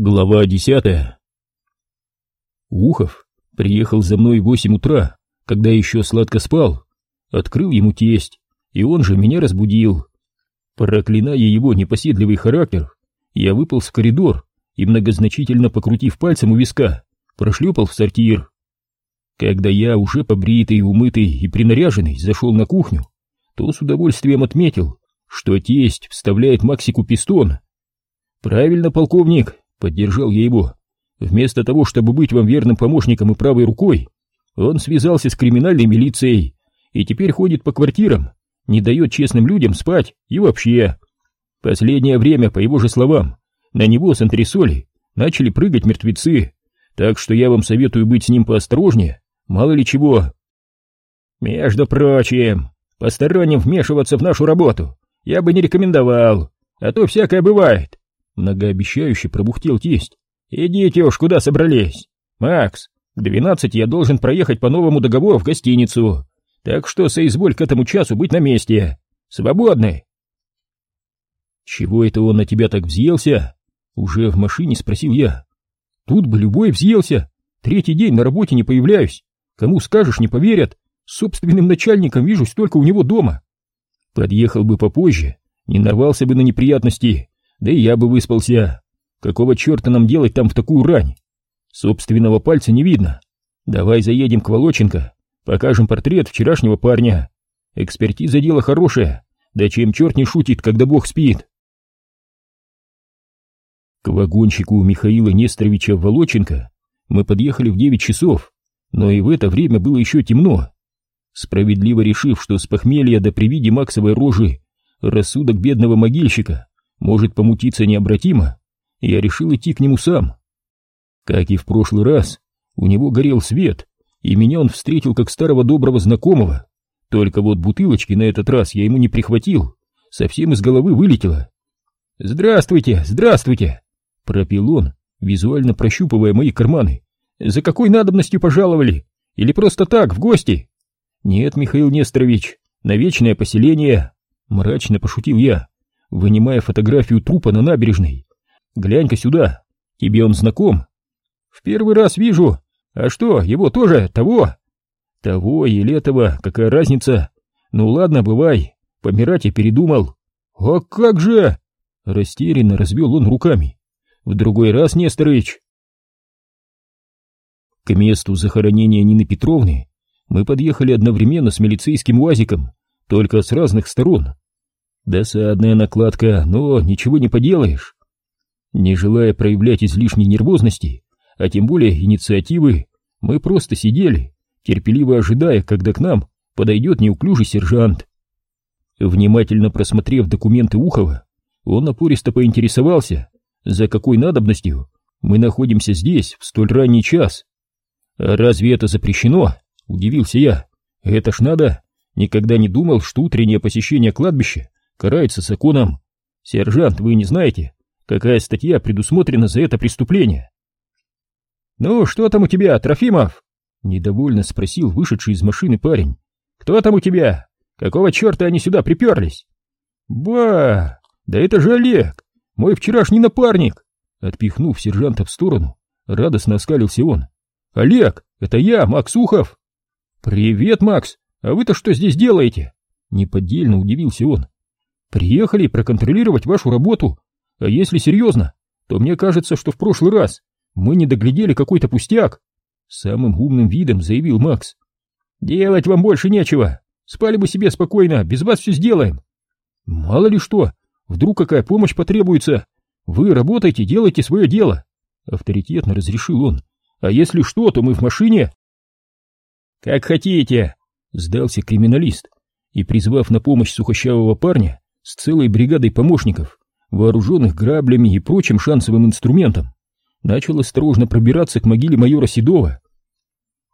Глава десятая Ухов приехал за мной в восемь утра, когда еще сладко спал. Открыл ему тесть, и он же меня разбудил. Проклиная его непоседливый характер, я выполз в коридор и, многозначительно покрутив пальцем у виска, прошлепал в сортир. Когда я, уже побритый, умытый и принаряженный, зашел на кухню, то с удовольствием отметил, что тесть вставляет Максику пистон. «Правильно, полковник», — поддержал я его. «Вместо того, чтобы быть вам верным помощником и правой рукой, он связался с криминальной милицией и теперь ходит по квартирам, не дает честным людям спать и вообще. Последнее время, по его же словам, на него с антресоли начали прыгать мертвецы, так что я вам советую быть с ним поосторожнее, мало ли чего». «Между прочим, посторонним вмешиваться в нашу работу я бы не рекомендовал, а то всякое бывает. Многообещающе пробухтел тесть. «Идите уж, куда собрались? Макс, к двенадцати я должен проехать по новому договору в гостиницу, так что соизволь к этому часу быть на месте. Свободны!» «Чего это он на тебя так взъелся?» Уже в машине спросил я. «Тут бы любой взъелся. Третий день на работе не появляюсь. Кому скажешь, не поверят. С собственным начальником вижусь только у него дома. Подъехал бы попозже, не нарвался бы на неприятности, да и я бы выспался. Какого черта нам делать там в такую рань? Собственного пальца не видно. Давай заедем к Волоченко, покажем портрет вчерашнего парня. Экспертиза дело хорошее, да чем черт не шутит, когда бог спит. К вагончику Михаила Несторовича Волоченко мы подъехали в девять часов, но и в это время было еще темно. Справедливо решив, что с похмелья до при виде Максовой рожи рассудок бедного могильщика может помутиться необратимо, я решил идти к нему сам. Как и в прошлый раз, у него горел свет, и меня он встретил как старого доброго знакомого. Только вот бутылочки на этот раз я ему не прихватил, совсем из головы вылетело. «Здравствуйте, здравствуйте!» — пропел он, визуально прощупывая мои карманы. «За какой надобностью пожаловали? Или просто так, в гости?» «Нет, Михаил Несторович, на вечное поселение!» — мрачно пошутил я вынимая фотографию трупа на набережной. «Глянь-ка сюда, тебе он знаком?» «В первый раз вижу. А что, его тоже того?» «Того или этого, какая разница? Ну ладно, бывай, помирать я передумал». «А как же?» Растерянно развел он руками. «В другой раз, Несторыч!» К месту захоронения Нины Петровны мы подъехали одновременно с милицейским УАЗиком, только с разных сторон. Досадная накладка, но ничего не поделаешь. Не желая проявлять излишней нервозности, а тем более инициативы, мы просто сидели, терпеливо ожидая, когда к нам подойдет неуклюжий сержант. Внимательно просмотрев документы Ухова, он напористо поинтересовался, за какой надобностью мы находимся здесь в столь ранний час. «А разве это запрещено?» — удивился я. «Это ж надо! Никогда не думал, что утреннее посещение кладбища карается законом. Сержант, вы не знаете, какая статья предусмотрена за это преступление? Ну, что там у тебя, Трофимов? Недовольно спросил вышедший из машины парень. Кто там у тебя? Какого черта они сюда приперлись? Ба, да это же Олег, мой вчерашний напарник. Отпихнув сержанта в сторону, радостно оскалился он. Олег, это я, Макс Ухов. Привет, Макс, а вы-то что здесь делаете? Неподдельно удивился он. Приехали проконтролировать вашу работу. А если серьезно, то мне кажется, что в прошлый раз мы не доглядели какой-то пустяк. Самым умным видом заявил Макс. Делать вам больше нечего. Спали бы себе спокойно, без вас все сделаем. Мало ли что, вдруг какая помощь потребуется. Вы работайте, делайте свое дело. Авторитетно разрешил он. А если что, то мы в машине. Как хотите, сдался криминалист и, призвав на помощь сухощавого парня, с целой бригадой помощников, вооруженных граблями и прочим шансовым инструментом, начал осторожно пробираться к могиле майора Седова.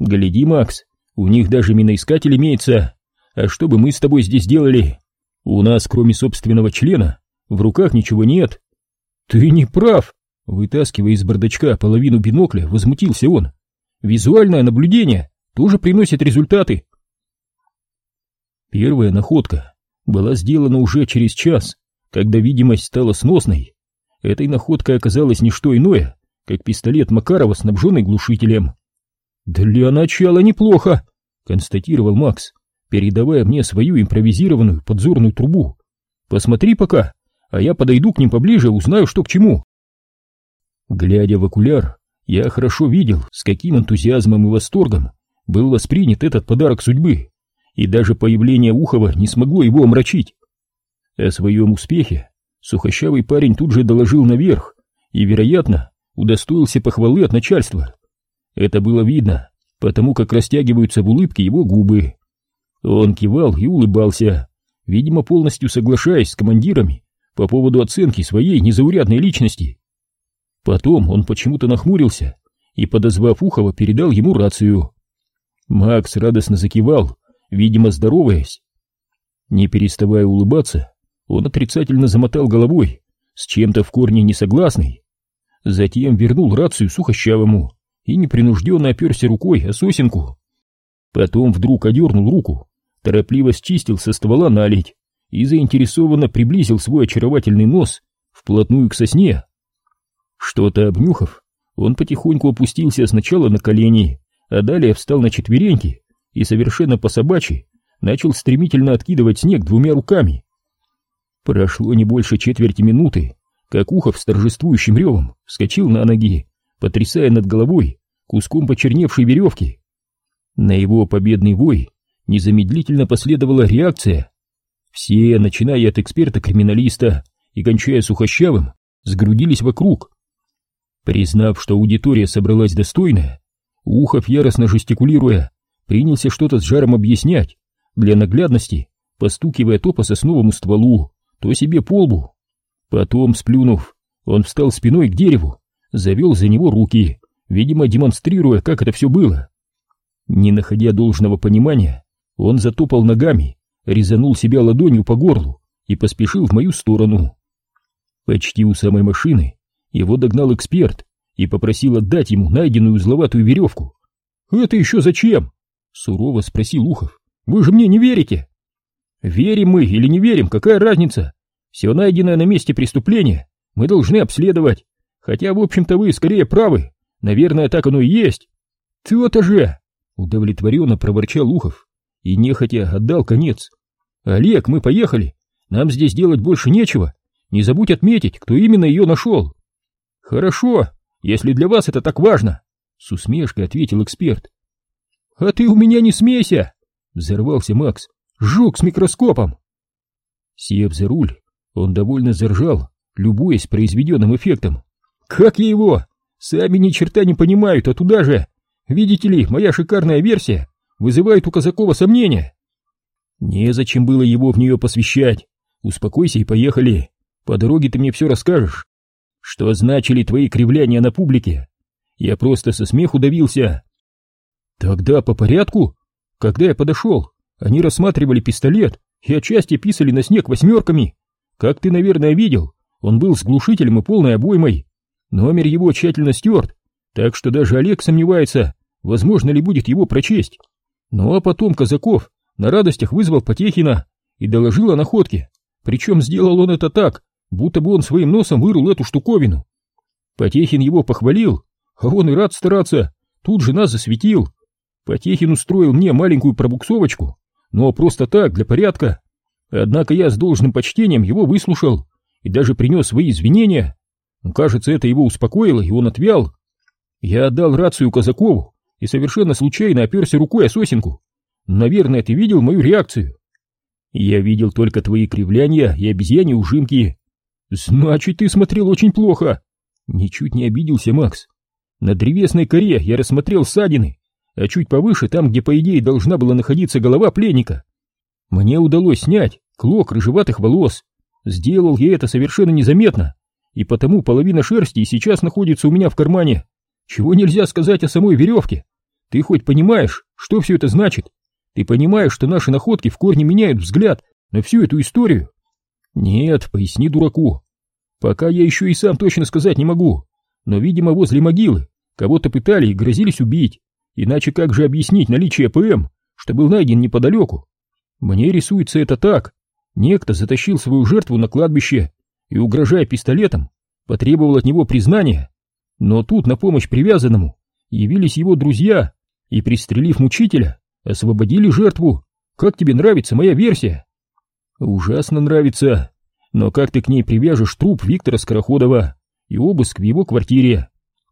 «Гляди, Макс, у них даже миноискатель имеется. А что бы мы с тобой здесь делали? У нас, кроме собственного члена, в руках ничего нет». «Ты не прав!» Вытаскивая из бардачка половину бинокля, возмутился он. «Визуальное наблюдение тоже приносит результаты». Первая находка была сделана уже через час, когда видимость стала сносной. Этой находкой оказалось не что иное, как пистолет Макарова, снабженный глушителем. «Для начала неплохо», — констатировал Макс, передавая мне свою импровизированную подзорную трубу. «Посмотри пока, а я подойду к ним поближе, узнаю, что к чему». Глядя в окуляр, я хорошо видел, с каким энтузиазмом и восторгом был воспринят этот подарок судьбы, и даже появление Ухова не смогло его омрачить. О своем успехе сухощавый парень тут же доложил наверх и, вероятно, удостоился похвалы от начальства. Это было видно, потому как растягиваются в улыбке его губы. Он кивал и улыбался, видимо, полностью соглашаясь с командирами по поводу оценки своей незаурядной личности. Потом он почему-то нахмурился и, подозвав Ухова, передал ему рацию. Макс радостно закивал, видимо, здороваясь. Не переставая улыбаться, он отрицательно замотал головой, с чем-то в корне несогласный. Затем вернул рацию сухощавому и непринужденно оперся рукой о сосенку. Потом вдруг одернул руку, торопливо счистил со ствола наледь и заинтересованно приблизил свой очаровательный нос вплотную к сосне. Что-то обнюхав, он потихоньку опустился сначала на колени, а далее встал на четвереньки и совершенно по-собачьи начал стремительно откидывать снег двумя руками. Прошло не больше четверти минуты, как Ухов с торжествующим ревом вскочил на ноги, потрясая над головой куском почерневшей веревки. На его победный вой незамедлительно последовала реакция. Все, начиная от эксперта-криминалиста и кончая сухощавым, сгрудились вокруг. Признав, что аудитория собралась достойная, Ухов, яростно жестикулируя, принялся что-то с жаром объяснять, для наглядности, постукивая то по сосновому стволу, то себе по лбу. Потом, сплюнув, он встал спиной к дереву, завел за него руки, видимо, демонстрируя, как это все было. Не находя должного понимания, он затопал ногами, резанул себя ладонью по горлу и поспешил в мою сторону. Почти у самой машины его догнал эксперт и попросил отдать ему найденную узловатую веревку. «Это еще зачем?» — сурово спросил Ухов. «Вы же мне не верите?» «Верим мы или не верим, какая разница? Все найденное на месте преступления мы должны обследовать, хотя, в общем-то, вы скорее правы, наверное, так оно и есть». «То-то же!» — удовлетворенно проворчал Ухов и нехотя отдал конец. «Олег, мы поехали, нам здесь делать больше нечего, не забудь отметить, кто именно ее нашел». «Хорошо, если для вас это так важно», — с усмешкой ответил эксперт. «А ты у меня не смейся!» — взорвался Макс. «Жук с микроскопом!» Сев за руль, он довольно заржал, любуясь произведенным эффектом. «Как я его? Сами ни черта не понимают, а туда же! Видите ли, моя шикарная версия вызывает у Казакова сомнения!» «Незачем было его в нее посвящать. Успокойся и поехали. По дороге ты мне все расскажешь. Что значили твои кривляния на публике? Я просто со смеху давился. Тогда по порядку. Когда я подошел, они рассматривали пистолет и отчасти писали на снег восьмерками. Как ты, наверное, видел, он был с глушителем и полной обоймой. Номер его тщательно стерт, так что даже Олег сомневается, возможно ли будет его прочесть. Ну а потом Казаков на радостях вызвал Потехина и доложил о находке. Причем сделал он это так, будто бы он своим носом вырыл эту штуковину. Потехин его похвалил, а он и рад стараться, тут же нас засветил. Потехин устроил мне маленькую пробуксовочку, но просто так, для порядка. Однако я с должным почтением его выслушал и даже принес свои извинения. Кажется, это его успокоило, и он отвял. Я отдал рацию Казакову и совершенно случайно оперся рукой о сосенку. Наверное, ты видел мою реакцию. Я видел только твои кривляния и обезьяне ужимки. «Значит, ты смотрел очень плохо!» Ничуть не обиделся Макс. На древесной коре я рассмотрел ссадины, а чуть повыше, там, где, по идее, должна была находиться голова пленника. Мне удалось снять клок рыжеватых волос. Сделал я это совершенно незаметно, и потому половина шерсти сейчас находится у меня в кармане. Чего нельзя сказать о самой веревке? Ты хоть понимаешь, что все это значит? Ты понимаешь, что наши находки в корне меняют взгляд на всю эту историю? Нет, поясни дураку. Пока я еще и сам точно сказать не могу, но, видимо, возле могилы кого-то пытали и грозились убить, иначе как же объяснить наличие ПМ, что был найден неподалеку? Мне рисуется это так. Некто затащил свою жертву на кладбище и, угрожая пистолетом, потребовал от него признания, но тут на помощь привязанному явились его друзья и, пристрелив мучителя, освободили жертву. Как тебе нравится моя версия? Ужасно нравится. Но как ты к ней привяжешь труп Виктора Скороходова и обыск в его квартире?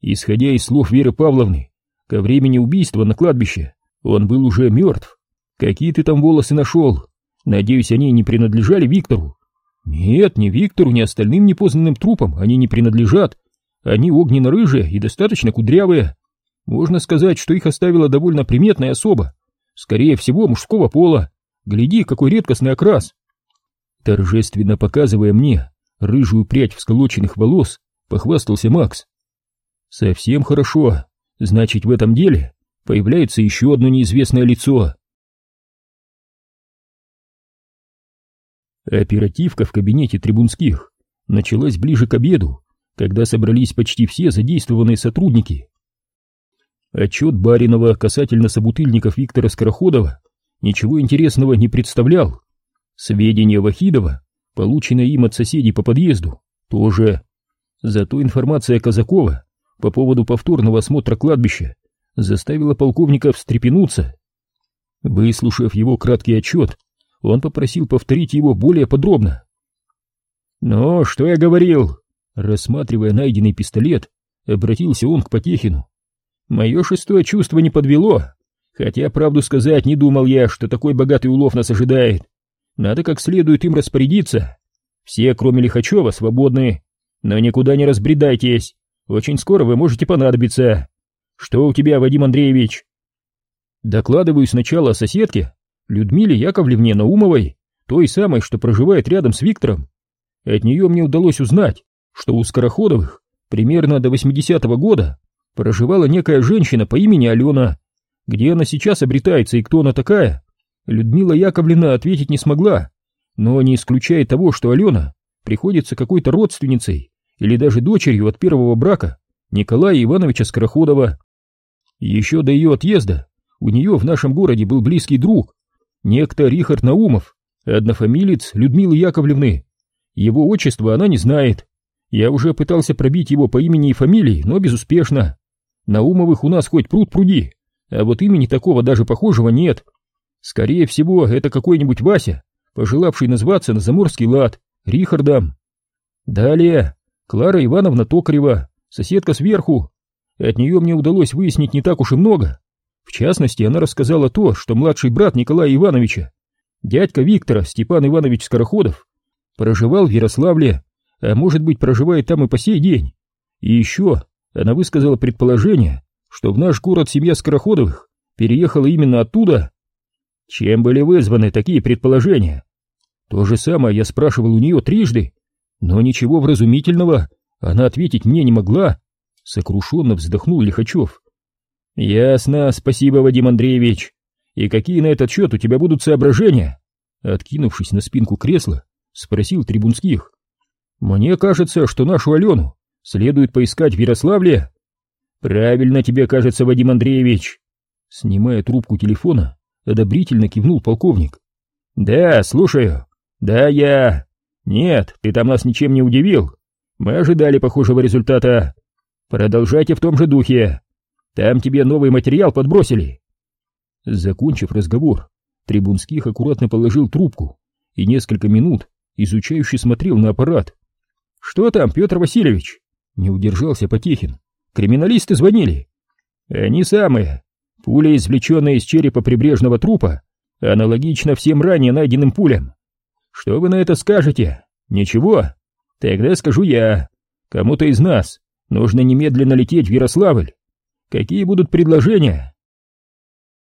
Исходя из слов Веры Павловны, ко времени убийства на кладбище он был уже мертв. Какие ты там волосы нашел? Надеюсь, они не принадлежали Виктору? Нет, ни Виктору, ни остальным непознанным трупам они не принадлежат. Они огненно-рыжие и достаточно кудрявые. Можно сказать, что их оставила довольно приметная особа. Скорее всего, мужского пола. Гляди, какой редкостный окрас. Торжественно показывая мне рыжую прядь всколоченных волос, похвастался Макс. Совсем хорошо. Значит, в этом деле появляется еще одно неизвестное лицо. Оперативка в кабинете трибунских началась ближе к обеду, когда собрались почти все задействованные сотрудники. Отчет Баринова касательно собутыльников Виктора Скороходова ничего интересного не представлял. Сведения Вахидова, полученные им от соседей по подъезду, тоже. Зато информация Казакова по поводу повторного осмотра кладбища заставила полковника встрепенуться. Выслушав его краткий отчет, он попросил повторить его более подробно. «Ну, что я говорил?» Рассматривая найденный пистолет, обратился он к Потехину. «Мое шестое чувство не подвело, хотя, правду сказать, не думал я, что такой богатый улов нас ожидает. Надо как следует им распорядиться. Все, кроме Лихачева, свободны, но никуда не разбредайтесь, очень скоро вы можете понадобиться. Что у тебя, Вадим Андреевич?» «Докладываю сначала о соседке, Людмиле Яковлевне Наумовой, той самой, что проживает рядом с Виктором. От нее мне удалось узнать, что у Скороходовых примерно до 80-го года проживала некая женщина по имени Алена. Где она сейчас обретается и кто она такая, Людмила Яковлевна ответить не смогла, но не исключает того, что Алена приходится какой-то родственницей или даже дочерью от первого брака Николая Ивановича Скороходова. Еще до ее отъезда у нее в нашем городе был близкий друг, некто Рихард Наумов, однофамилец Людмилы Яковлевны. Его отчество она не знает. Я уже пытался пробить его по имени и фамилии, но безуспешно. Наумовых у нас хоть пруд пруди, а вот имени такого даже похожего нет. Скорее всего, это какой-нибудь Вася, пожелавший назваться на заморский лад, Рихардом. Далее, Клара Ивановна Токарева, соседка сверху. От нее мне удалось выяснить не так уж и много. В частности, она рассказала то, что младший брат Николая Ивановича, дядька Виктора Степан Иванович Скороходов, проживал в Ярославле, а может быть проживает там и по сей день. И еще она высказала предположение, что в наш город семья Скороходовых переехала именно оттуда. Чем были вызваны такие предположения? То же самое я спрашивал у нее трижды, но ничего вразумительного она ответить мне не могла. Сокрушенно вздохнул Лихачев. «Ясно, спасибо, Вадим Андреевич. И какие на этот счет у тебя будут соображения?» Откинувшись на спинку кресла, спросил Трибунских. «Мне кажется, что нашу Алену следует поискать в Ярославле». «Правильно тебе кажется, Вадим Андреевич». Снимая трубку телефона, одобрительно кивнул полковник. «Да, слушаю. Да, я. Нет, ты там нас ничем не удивил. Мы ожидали похожего результата. Продолжайте в том же духе. Там тебе новый материал подбросили. Закончив разговор, Трибунских аккуратно положил трубку и несколько минут изучающе смотрел на аппарат. «Что там, Петр Васильевич?» Не удержался Потехин. «Криминалисты звонили». «Они самые. Пуля, извлеченная из черепа прибрежного трупа, аналогично всем ранее найденным пулям. Что вы на это скажете? Ничего? Тогда скажу я. Кому-то из нас нужно немедленно лететь в Ярославль Какие будут предложения?